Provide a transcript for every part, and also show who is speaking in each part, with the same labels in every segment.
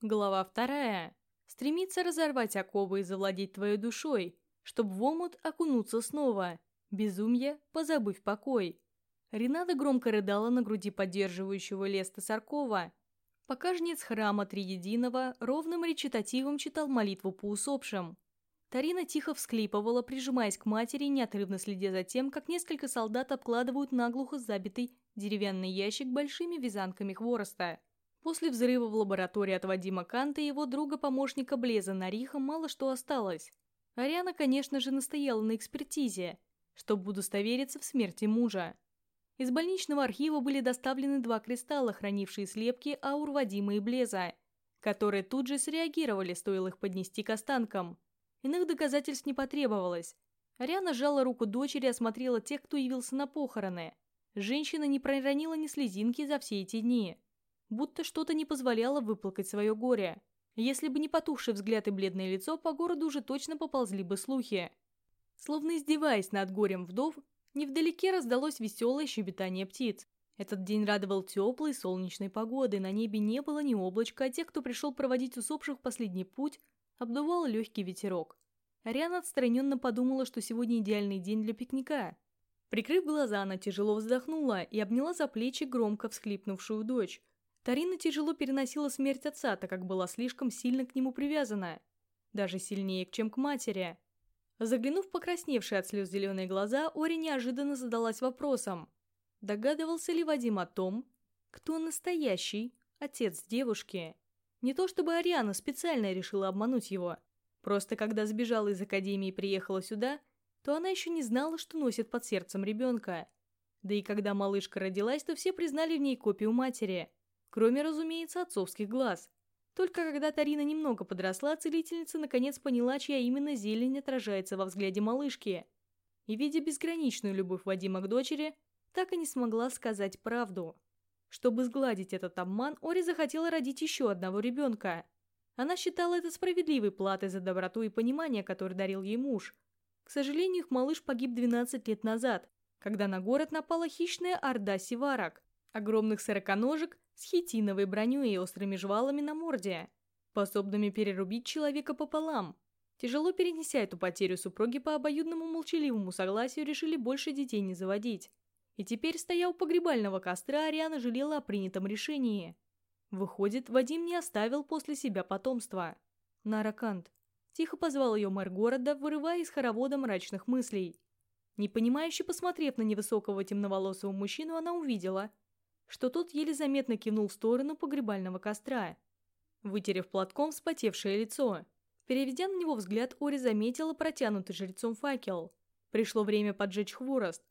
Speaker 1: Глава вторая. Стремиться разорвать оковы и завладеть твоей душой, чтоб в омут окунуться снова. Безумье, позабыв покой. Рената громко рыдала на груди поддерживающего Леста Саркова. Пока жнец храма Триединого ровным речитативом читал молитву по усопшим. Тарина тихо всклипывала, прижимаясь к матери, неотрывно следя за тем, как несколько солдат обкладывают наглухо забитый деревянный ящик большими вязанками хвороста. После взрыва в лаборатории от Вадима Канта и его друга-помощника Блеза Нариха мало что осталось. Ариана, конечно же, настояла на экспертизе, чтобы удостовериться в смерти мужа. Из больничного архива были доставлены два кристалла, хранившие слепки аур Вадима и Блеза, которые тут же среагировали, стоило их поднести к останкам. Иных доказательств не потребовалось. Ариана сжала руку дочери и осмотрела тех, кто явился на похороны. Женщина не проронила ни слезинки за все эти дни будто что-то не позволяло выплакать свое горе. Если бы не потухший взгляд и бледное лицо, по городу уже точно поползли бы слухи. Словно издеваясь над горем вдов, невдалеке раздалось веселое щебетание птиц. Этот день радовал теплой солнечной погодой, на небе не было ни облачка, а тех, кто пришел проводить усопших последний путь, обдувал легкий ветерок. Ариана отстраненно подумала, что сегодня идеальный день для пикника. Прикрыв глаза, она тяжело вздохнула и обняла за плечи громко всхлипнувшую дочь, Тарина тяжело переносила смерть отца, так как была слишком сильно к нему привязана. Даже сильнее, чем к матери. Заглянув в покрасневшие от слез зеленые глаза, Ори неожиданно задалась вопросом. Догадывался ли Вадим о том, кто настоящий отец девушки? Не то чтобы Ариана специально решила обмануть его. Просто когда сбежала из академии и приехала сюда, то она еще не знала, что носит под сердцем ребенка. Да и когда малышка родилась, то все признали в ней копию матери – Кроме, разумеется, отцовских глаз. Только когда Тарина немного подросла, целительница наконец поняла, чья именно зелень отражается во взгляде малышки. И, видя безграничную любовь Вадима к дочери, так и не смогла сказать правду. Чтобы сгладить этот обман, Ори захотела родить еще одного ребенка. Она считала это справедливой платой за доброту и понимание, которое дарил ей муж. К сожалению, их малыш погиб 12 лет назад, когда на город напала хищная орда сиварок, огромных сороконожек, с хитиновой броней и острыми жвалами на морде, способными перерубить человека пополам. Тяжело перенеся эту потерю, супруги по обоюдному молчаливому согласию решили больше детей не заводить. И теперь, стоя у погребального костра, Ариана жалела о принятом решении. Выходит, Вадим не оставил после себя потомства. Наракант. Тихо позвал ее мэр города, вырывая из хоровода мрачных мыслей. Непонимающе посмотрев на невысокого темноволосого мужчину, она увидела – что тот еле заметно кивнул в сторону погребального костра, вытерев платком вспотевшее лицо. Переведя на него взгляд, Ори заметила протянутый жрецом факел. Пришло время поджечь хворост.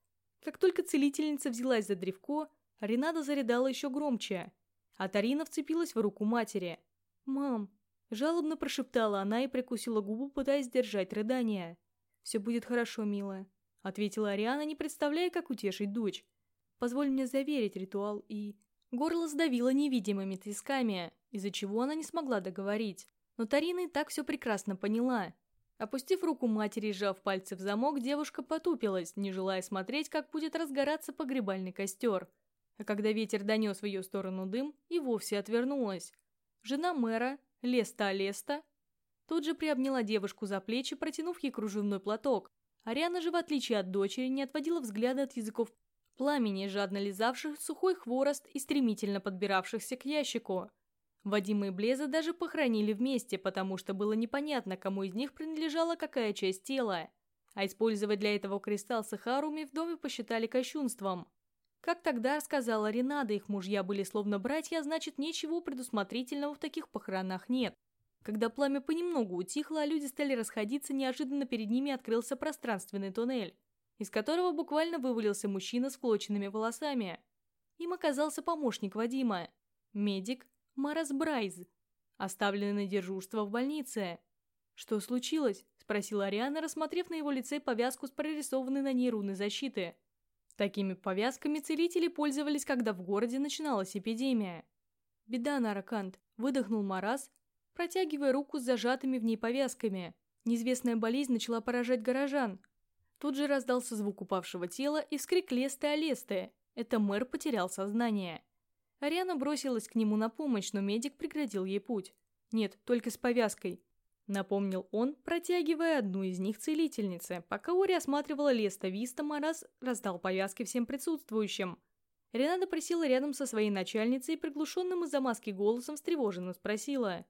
Speaker 1: Как только целительница взялась за древко, Ренада зарядала еще громче, а Тарина вцепилась в руку матери. «Мам!» – жалобно прошептала она и прикусила губу, пытаясь сдержать рыдание. «Все будет хорошо, милая», – ответила Ариана, не представляя, как утешить дочь. Позволь мне заверить ритуал и... Горло сдавило невидимыми тисками, из-за чего она не смогла договорить. Но Тарина и так все прекрасно поняла. Опустив руку матери и сжав пальцы в замок, девушка потупилась, не желая смотреть, как будет разгораться погребальный костер. А когда ветер донес в ее сторону дым, и вовсе отвернулась. Жена мэра, Леста-Леста, тут же приобняла девушку за плечи, протянув ей кружевной платок. Ариана же, в отличие от дочери, не отводила взгляда от языков пламени, жадно лизавших сухой хворост и стремительно подбиравшихся к ящику. Вадима и Блеза даже похоронили вместе, потому что было непонятно, кому из них принадлежала какая часть тела. А использовать для этого кристалл с Ихаруми в доме посчитали кощунством. Как тогда сказала Ренада, их мужья были словно братья, а значит ничего предусмотрительного в таких похоронах нет. Когда пламя понемногу утихло, а люди стали расходиться, неожиданно перед ними открылся пространственный туннель из которого буквально вывалился мужчина с клоченными волосами. Им оказался помощник Вадима, медик Марас Брайз, оставленный на дежурство в больнице. «Что случилось?» – спросила Ариана, рассмотрев на его лице повязку с прорисованной на ней руной защиты. Такими повязками целители пользовались, когда в городе начиналась эпидемия. «Беда, Наракант», – выдохнул Марас, протягивая руку с зажатыми в ней повязками. Неизвестная болезнь начала поражать горожан – Тут же раздался звук упавшего тела и вскрик Лесты Алесты. Это мэр потерял сознание. Ариана бросилась к нему на помощь, но медик преградил ей путь. Нет, только с повязкой. Напомнил он, протягивая одну из них целительнице, пока Ори осматривала Леста Виста, Марас раздал повязки всем присутствующим. Рената присела рядом со своей начальницей и приглушенным из-за маски голосом встревоженно спросила.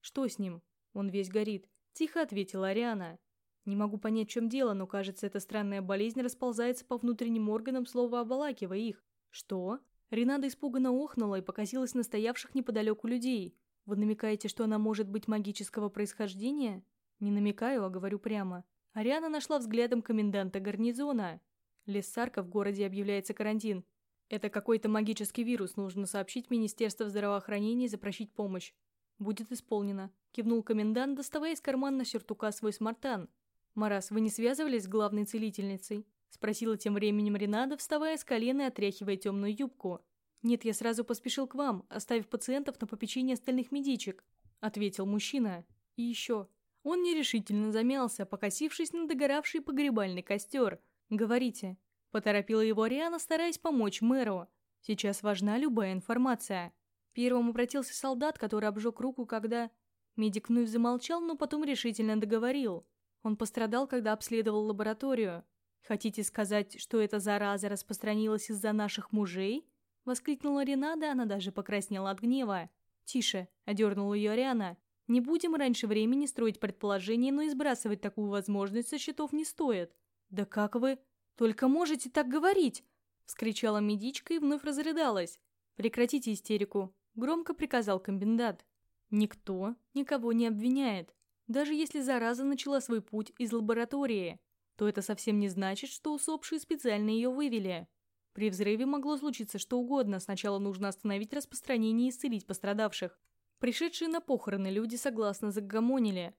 Speaker 1: «Что с ним? Он весь горит», — тихо ответила Ариана. «Не могу понять, в чем дело, но, кажется, эта странная болезнь расползается по внутренним органам, слово обволакивая их». «Что?» Ренада испуганно охнула и покосилась на стоявших неподалеку людей. Вы намекаете, что она может быть магического происхождения? Не намекаю, а говорю прямо. Ариана нашла взглядом коменданта гарнизона. Лессарка в городе объявляется карантин. Это какой-то магический вирус, нужно сообщить Министерство здравоохранения и запросить помощь. Будет исполнено. Кивнул комендант, доставая из кармана сюртука свой смартан. «Марас, вы не связывались с главной целительницей?» Спросила тем временем Ренада, вставая с колена и отряхивая темную юбку. «Нет, я сразу поспешил к вам, оставив пациентов на попечение остальных медичек», — ответил мужчина. «И еще». Он нерешительно замялся, покосившись на догоравший погребальный костер. «Говорите». Поторопила его Ариана, стараясь помочь мэру. «Сейчас важна любая информация». Первым обратился солдат, который обжег руку, когда... Медик вновь замолчал, но потом решительно договорил. Он пострадал, когда обследовал лабораторию. «Хотите сказать, что эта зараза распространилась из-за наших мужей?» Воскликнула Ренада, она даже покраснела от гнева. «Тише», — одернула ее Ариана. «Не будем раньше времени строить предположения, но и сбрасывать такую возможность со счетов не стоит». «Да как вы? Только можете так говорить!» — вскричала медичка и вновь разрыдалась. «Прекратите истерику», — громко приказал комендант. «Никто никого не обвиняет. Даже если зараза начала свой путь из лаборатории, то это совсем не значит, что усопшие специально ее вывели. При взрыве могло случиться что угодно, сначала нужно остановить распространение и исцелить пострадавших. Пришедшие на похороны люди согласно загомонили.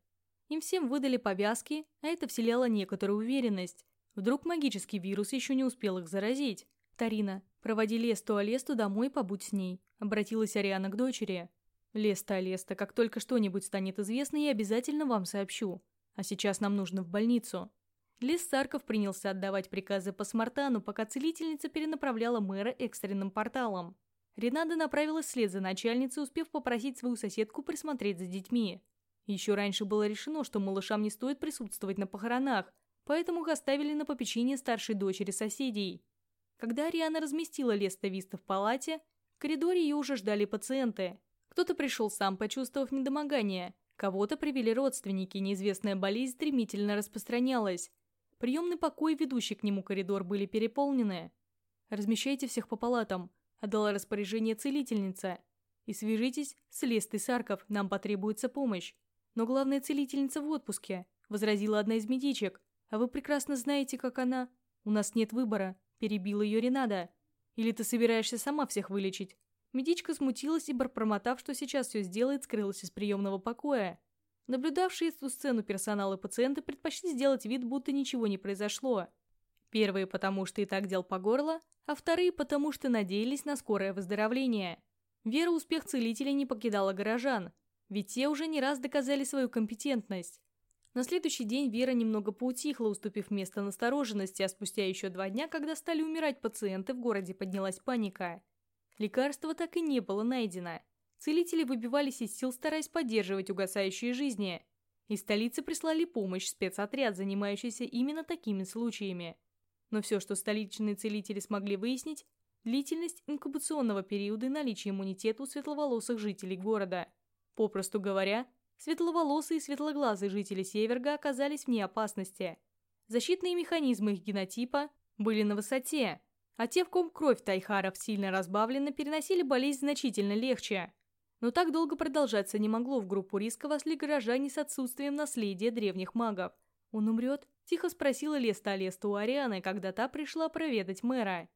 Speaker 1: Им всем выдали повязки, а это вселяло некоторую уверенность. Вдруг магический вирус еще не успел их заразить. «Тарина, проводи Лесту Алесту домой, побудь с ней», — обратилась Ариана к дочери. «Леста Алеста, как только что-нибудь станет известно, я обязательно вам сообщу. А сейчас нам нужно в больницу». Лис Сарков принялся отдавать приказы по Смартану, пока целительница перенаправляла мэра экстренным порталом. Ренада направилась вслед за начальницей, успев попросить свою соседку присмотреть за детьми. Еще раньше было решено, что малышам не стоит присутствовать на похоронах, поэтому их оставили на попечение старшей дочери соседей. Когда Ариана разместила Леста Виста в палате, в коридоре ее уже ждали пациенты. Кто-то пришел сам, почувствовав недомогание, кого-то привели родственники, неизвестная болезнь стремительно распространялась. Приемный покой и ведущий к нему коридор были переполнены. «Размещайте всех по палатам», — отдала распоряжение целительница. «И свяжитесь с Лестой Сарков, нам потребуется помощь». «Но главная целительница в отпуске», — возразила одна из медичек. «А вы прекрасно знаете, как она...» «У нас нет выбора», — перебила ее Ренада. «Или ты собираешься сама всех вылечить?» Медичка смутилась и, промотав, что сейчас все сделает, скрылась из приемного покоя. Наблюдавшие эту сцену персонал и пациенты предпочли сделать вид, будто ничего не произошло. Первые потому, что и так дел по горло, а вторые потому, что надеялись на скорое выздоровление. Вера успех целителей не покидала горожан, ведь те уже не раз доказали свою компетентность. На следующий день Вера немного поутихла, уступив место настороженности, а спустя еще два дня, когда стали умирать пациенты, в городе поднялась паника. Лекарства так и не было найдено – Целители выбивались из сил, стараясь поддерживать угасающие жизни. Из столицы прислали помощь спецотряд, занимающийся именно такими случаями. Но все, что столичные целители смогли выяснить, длительность инкубационного периода и наличие иммунитета у светловолосых жителей города. Попросту говоря, светловолосые и светлоглазые жители Северга оказались вне опасности. Защитные механизмы их генотипа были на высоте, а те, в ком кровь тайхаров сильно разбавлена, переносили болезнь значительно легче. Но так долго продолжаться не могло, в группу риска вошли горожане с отсутствием наследия древних магов. «Он умрет?» – тихо спросила Леста Алеста у Арианы, когда та пришла проведать мэра.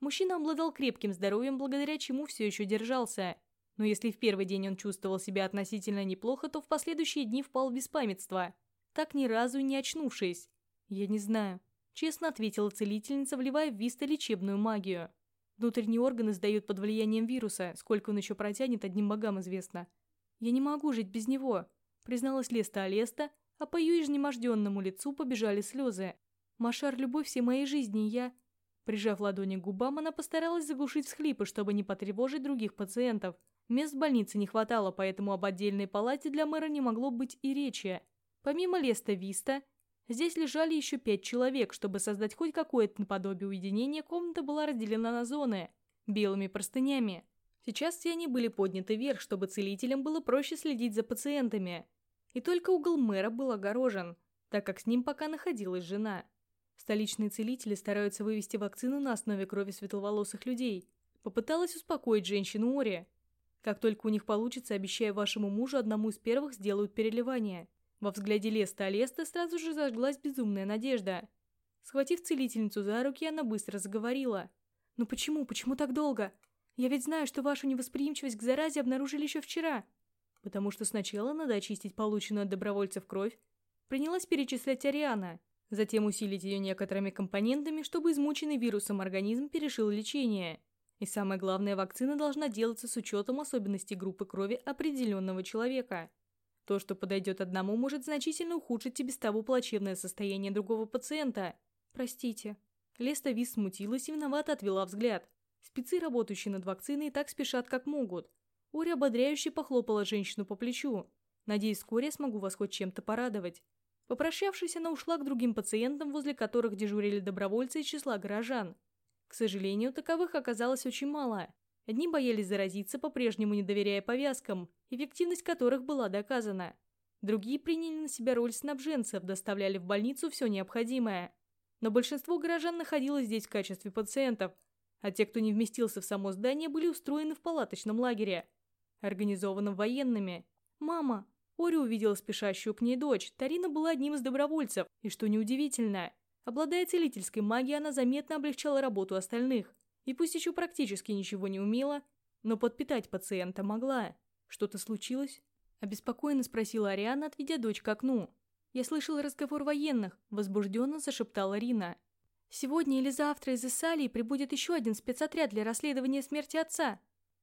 Speaker 1: Мужчина обладал крепким здоровьем, благодаря чему все еще держался. Но если в первый день он чувствовал себя относительно неплохо, то в последующие дни впал в беспамятство, так ни разу и не очнувшись. «Я не знаю», – честно ответила целительница, вливая в Виста лечебную магию. Внутренние органы сдают под влиянием вируса, сколько он еще протянет, одним богам известно. Я не могу жить без него, призналась Леста Алеста, а по ее изнеможденному лицу побежали слезы. Машар – любовь всей моей жизни, я... Прижав ладони к губам, она постаралась заглушить всхлипы, чтобы не потревожить других пациентов. Мест в больнице не хватало, поэтому об отдельной палате для мэра не могло быть и речи. Помимо Леста Виста, здесь лежали еще пять человек. Чтобы создать хоть какое-то наподобие уединения, комната была разделена на зоны белыми простынями. Сейчас все они были подняты вверх, чтобы целителям было проще следить за пациентами. И только угол мэра был огорожен, так как с ним пока находилась жена. Столичные целители стараются вывести вакцину на основе крови светловолосых людей. Попыталась успокоить женщину Ори. Как только у них получится, обещаю вашему мужу, одному из первых сделают переливание. Во взгляде Леста Алеста сразу же зажглась безумная надежда. Схватив целительницу за руки, она быстро заговорила. «Ну почему? Почему так долго? Я ведь знаю, что вашу невосприимчивость к заразе обнаружили еще вчера. Потому что сначала надо очистить полученную от добровольцев кровь. Принялась перечислять Ариана. Затем усилить ее некоторыми компонентами, чтобы измученный вирусом организм перешил лечение. И самое главное, вакцина должна делаться с учетом особенностей группы крови определенного человека. То, что подойдет одному, может значительно ухудшить и без того плачевное состояние другого пациента. Простите. Леста Вис смутилась и виновато отвела взгляд. Спецы, работающие над вакциной, так спешат, как могут. Ори ободряюще похлопала женщину по плечу. Надеюсь, вскоре я смогу вас хоть чем-то порадовать. Попрощавшись, она ушла к другим пациентам, возле которых дежурили добровольцы из числа горожан. К сожалению, таковых оказалось очень мало. Одни боялись заразиться, по-прежнему не доверяя повязкам, эффективность которых была доказана. Другие приняли на себя роль снабженцев, доставляли в больницу все необходимое. Но большинство горожан находилось здесь в качестве пациентов, а те, кто не вместился в само здание, были устроены в палаточном лагере, организованном военными. Мама! Ори увидела спешащую к ней дочь. Тарина была одним из добровольцев, и что неудивительно – Обладая целительской магией, она заметно облегчала работу остальных. И пусть еще практически ничего не умела, но подпитать пациента могла. Что-то случилось? Обеспокоенно спросила Ариана, отведя дочь к окну. «Я слышала разговор военных», – возбужденно зашептала Рина. «Сегодня или завтра из Исалии прибудет еще один спецотряд для расследования смерти отца».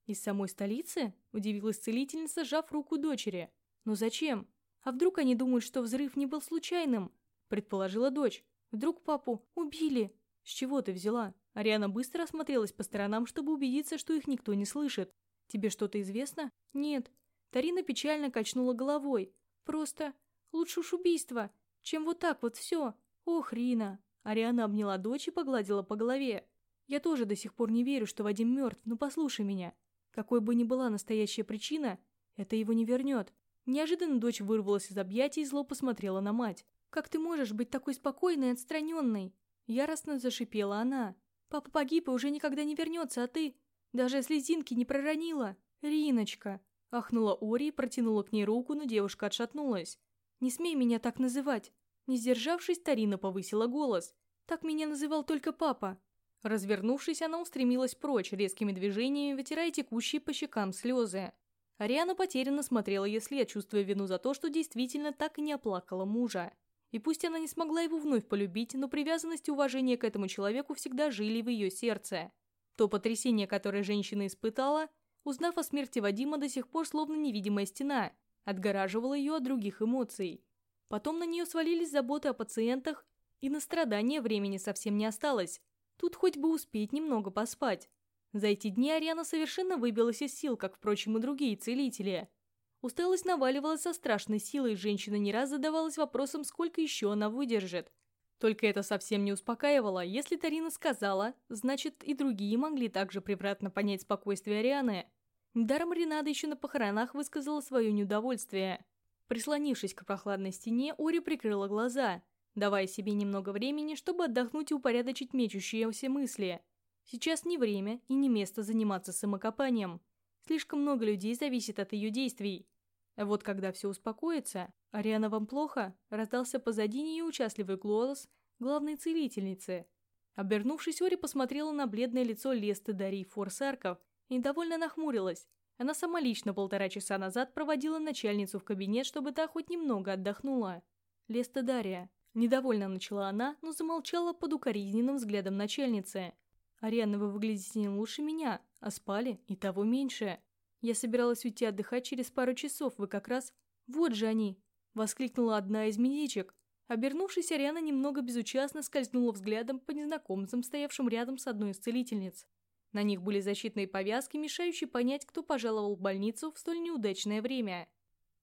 Speaker 1: «Из самой столицы?» – удивилась целительница, сжав руку дочери. «Но зачем? А вдруг они думают, что взрыв не был случайным?» – предположила дочь. Вдруг папу убили? С чего ты взяла? Ариана быстро осмотрелась по сторонам, чтобы убедиться, что их никто не слышит. Тебе что-то известно? Нет. Тарина печально качнула головой. Просто лучше уж убийство, чем вот так вот все. Ох, Рина. Ариана обняла дочь и погладила по голове. Я тоже до сих пор не верю, что Вадим мертв, но послушай меня. Какой бы ни была настоящая причина, это его не вернет. Неожиданно дочь вырвалась из объятий и зло посмотрела на мать. «Как ты можешь быть такой спокойной и отстраненной?» Яростно зашипела она. «Папа погиб и уже никогда не вернется, а ты даже слезинки не проронила!» «Риночка!» Ахнула Ори и протянула к ней руку, но девушка отшатнулась. «Не смей меня так называть!» Не сдержавшись, Тарина повысила голос. «Так меня называл только папа!» Развернувшись, она устремилась прочь, резкими движениями вытирая текущие по щекам слезы. Ариана потерянно смотрела ей след, чувствуя вину за то, что действительно так и не оплакала мужа. И пусть она не смогла его вновь полюбить, но привязанность и уважение к этому человеку всегда жили в ее сердце. То потрясение, которое женщина испытала, узнав о смерти Вадима, до сих пор словно невидимая стена, отгораживала ее от других эмоций. Потом на нее свалились заботы о пациентах, и на страдания времени совсем не осталось. Тут хоть бы успеть немного поспать. За эти дни Ариана совершенно выбилась из сил, как, впрочем, и другие целители. Усталость наваливалась со страшной силой, женщина не раз задавалась вопросом, сколько еще она выдержит. Только это совсем не успокаивало. Если Тарина сказала, значит и другие могли также превратно понять спокойствие Арианы. Даром Ренада еще на похоронах высказала свое неудовольствие. Прислонившись к прохладной стене, Ори прикрыла глаза, давая себе немного времени, чтобы отдохнуть и упорядочить мечущиеся мысли. Сейчас не время и не место заниматься самокопанием. Слишком много людей зависит от ее действий. Вот когда все успокоится, «Ариана, вам плохо?» раздался позади нее участливый голос главной целительницы. Обернувшись, Ори посмотрела на бледное лицо Лесты Дарьи Форсарков и довольно нахмурилась. Она сама лично полтора часа назад проводила начальницу в кабинет, чтобы та хоть немного отдохнула. «Леста Дарья». Недовольно начала она, но замолчала под укоризненным взглядом начальницы. «Ариана, вы выглядите не лучше меня, а спали и того меньше». Я собиралась уйти отдыхать через пару часов, вы как раз... Вот же они!» Воскликнула одна из медичек. Обернувшись, Ариана немного безучастно скользнула взглядом по незнакомцам, стоявшим рядом с одной из целительниц. На них были защитные повязки, мешающие понять, кто пожаловал в больницу в столь неудачное время.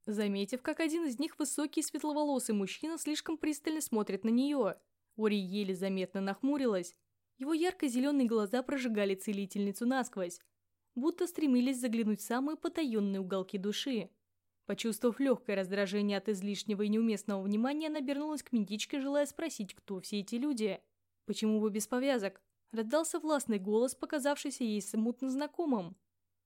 Speaker 1: Заметив, как один из них, высокий светловолосый мужчина, слишком пристально смотрит на нее, Ори еле заметно нахмурилась. Его ярко-зеленые глаза прожигали целительницу насквозь, будто стремились заглянуть в самые потаенные уголки души. Почувствовав легкое раздражение от излишнего и неуместного внимания, она обернулась к медичке, желая спросить, кто все эти люди. «Почему вы без повязок?» Раздался властный голос, показавшийся ей смутно знакомым.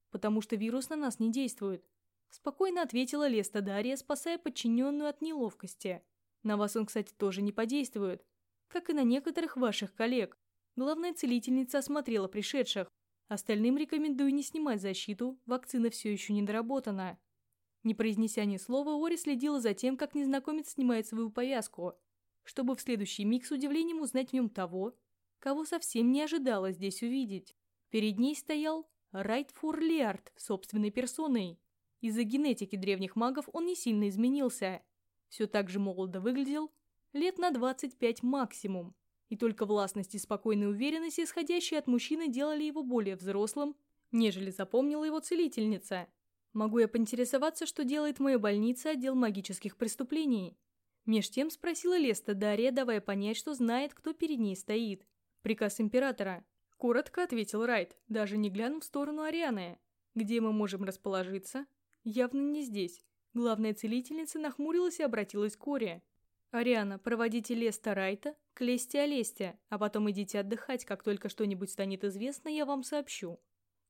Speaker 1: «Потому что вирус на нас не действует», — спокойно ответила Леста Дарья, спасая подчиненную от неловкости. «На вас он, кстати, тоже не подействует, как и на некоторых ваших коллег. Главная целительница осмотрела пришедших. Остальным рекомендую не снимать защиту, вакцина все еще не доработана». Не произнеся ни слова, Ори следила за тем, как незнакомец снимает свою повязку, чтобы в следующий миг с удивлением узнать в нем того, кого совсем не ожидала здесь увидеть. Перед ней стоял Райтфур Лиард собственной персоной. Из-за генетики древних магов он не сильно изменился. Все так же молодо выглядел, лет на 25 максимум. И только властность и спокойная уверенность, исходящие от мужчины, делали его более взрослым, нежели запомнила его целительница. Могу я поинтересоваться, что делает в моей больнице отдел магических преступлений? Меж тем спросила Леста Дарья, давая понять, что знает, кто перед ней стоит. Приказ императора. Коротко ответил Райт, даже не глянув в сторону Арианы. Где мы можем расположиться? Явно не здесь. Главная целительница нахмурилась и обратилась к Оре. «Ариана, проводите Леста Райта к Лесте Олесте, а потом идите отдыхать, как только что-нибудь станет известно, я вам сообщу».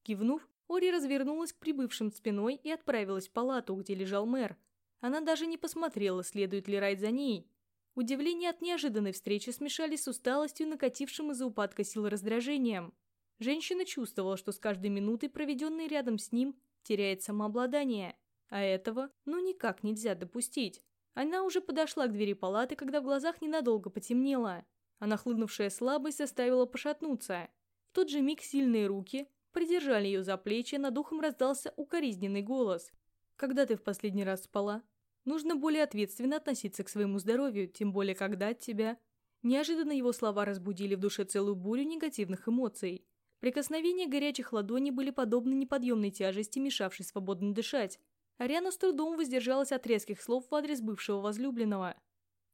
Speaker 1: Кивнув, Ори развернулась к прибывшим спиной и отправилась в палату, где лежал мэр. Она даже не посмотрела, следует ли Райт за ней. Удивление от неожиданной встречи смешались с усталостью, накатившим из-за упадка сил раздражением. Женщина чувствовала, что с каждой минутой, проведенной рядом с ним, теряет самообладание. А этого ну никак нельзя допустить. Она уже подошла к двери палаты, когда в глазах ненадолго потемнело, а нахлынувшая слабость заставила пошатнуться. В тот же миг сильные руки, придержали ее за плечи, над ухом раздался укоризненный голос. «Когда ты в последний раз спала? Нужно более ответственно относиться к своему здоровью, тем более когда от тебя...» Неожиданно его слова разбудили в душе целую бурю негативных эмоций. Прикосновения горячих ладоней были подобны неподъемной тяжести, мешавшей свободно дышать. Ариана с трудом воздержалась от резких слов в адрес бывшего возлюбленного.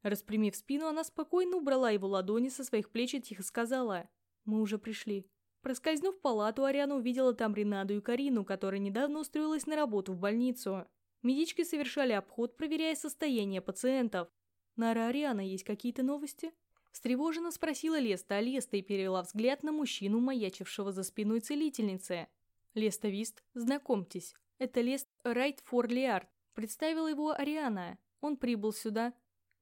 Speaker 1: Распрямив спину, она спокойно убрала его ладони со своих плеч и тихо сказала «Мы уже пришли». Проскользнув палату, Ариана увидела там Ренаду и Карину, которая недавно устроилась на работу в больницу. Медички совершали обход, проверяя состояние пациентов. «Нара Ариана, есть какие-то новости?» Встревоженно спросила Леста, а Леста и перевела взгляд на мужчину, маячившего за спиной целительницы. «Леста Вист, знакомьтесь, это Лест Райт Форлиард», представила его Ариана. Он прибыл сюда.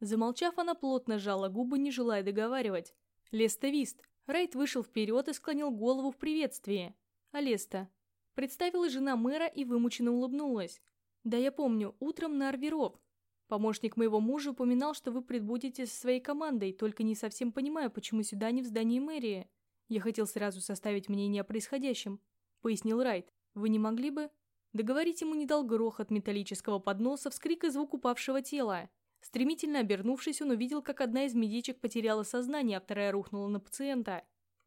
Speaker 1: Замолчав, она плотно сжала губы, не желая договаривать. «Леста Вист, Райт вышел вперед и склонил голову в приветствии. «Алеста». Представила жена мэра и вымученно улыбнулась. «Да я помню, утром на Арверов. Помощник моего мужа упоминал, что вы прибудете со своей командой, только не совсем понимаю, почему сюда не в здании мэрии. Я хотел сразу составить мнение о происходящем», — пояснил Райт. «Вы не могли бы...» Договорить ему не дал грохот металлического подноса, вскрик и звук упавшего тела. Стремительно обернувшись, он увидел, как одна из медичек потеряла сознание, а вторая рухнула на пациента.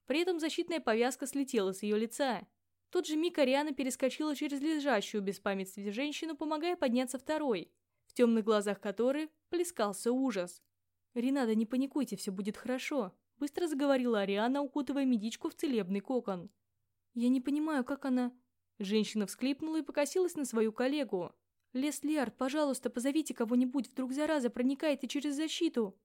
Speaker 1: При этом защитная повязка слетела с ее лица. Тот же миг Ариана перескочила через лежащую без памятствия женщину, помогая подняться второй, в темных глазах которой плескался ужас. «Ренада, не паникуйте, все будет хорошо», – быстро заговорила Ариана, укутывая медичку в целебный кокон. «Я не понимаю, как она...» Женщина всклипнула и покосилась на свою коллегу. «Леслиард, пожалуйста, позовите кого-нибудь, вдруг зараза проникает и через защиту!»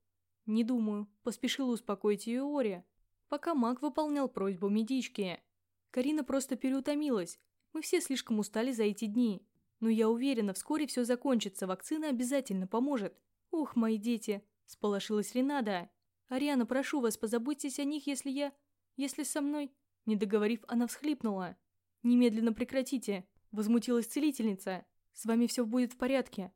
Speaker 1: «Не думаю», — поспешила успокоить ее Ори. Пока маг выполнял просьбу медички. Карина просто переутомилась. Мы все слишком устали за эти дни. Но я уверена, вскоре все закончится, вакцина обязательно поможет. «Ух, мои дети!» – сполошилась Ренада. «Ариана, прошу вас, позаботьтесь о них, если я... если со мной...» Не договорив, она всхлипнула. «Немедленно прекратите!» – возмутилась целительница. С вами все будет в порядке».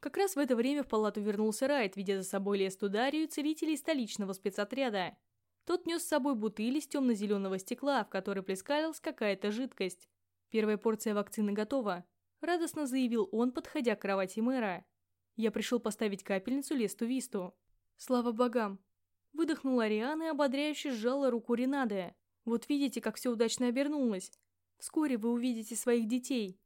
Speaker 1: Как раз в это время в палату вернулся Райт, видя за собой Лесту Дарью целителей столичного спецотряда. Тот нес с собой бутыль из темно-зеленого стекла, в которой плескалась какая-то жидкость. «Первая порция вакцины готова», – радостно заявил он, подходя к кровати мэра. «Я пришел поставить капельницу Лесту Висту». «Слава богам!» Выдохнула Ариана и ободряюще сжала руку Ренады. Вот видите, как все удачно обернулось. Вскоре вы увидите своих детей.